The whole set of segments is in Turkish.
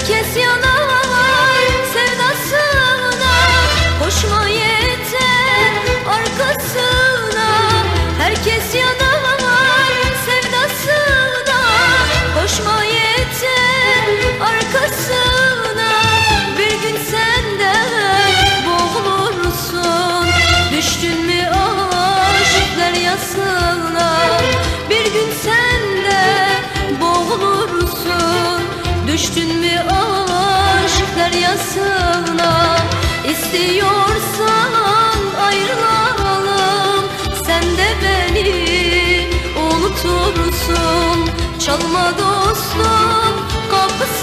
Herkes yanar sevdasına. Koşma yeter arkasına. Herkes yanar sevdasına. Koşma yeter arkasına. Bir gün sen de boğulursun. Düştün mü aşk deryasına İstiyorsan ayrılalım. Sen de beni unutursun. Çalma dostum kapısını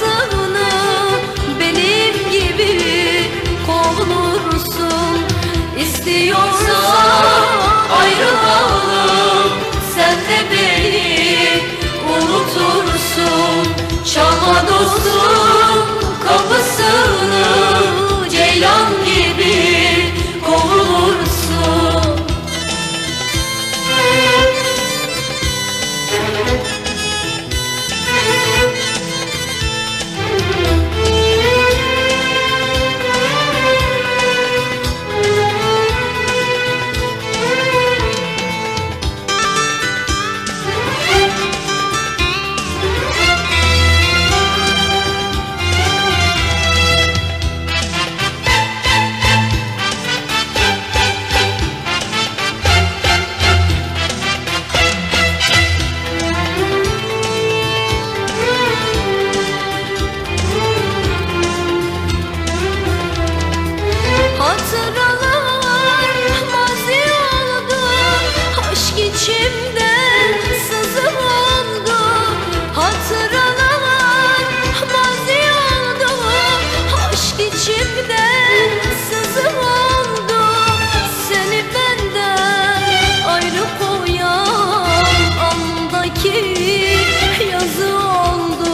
yazı oldu.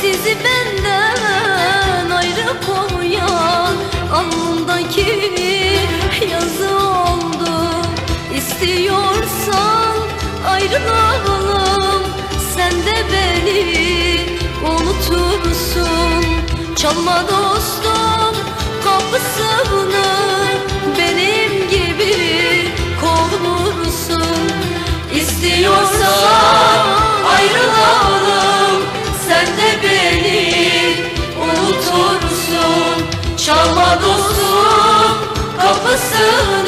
Sizi benden ayrı koyan alnımdaki yazı oldu. İstiyorsan ayrılalım Sen de beni unutursun. Çalma dostum kapısını soon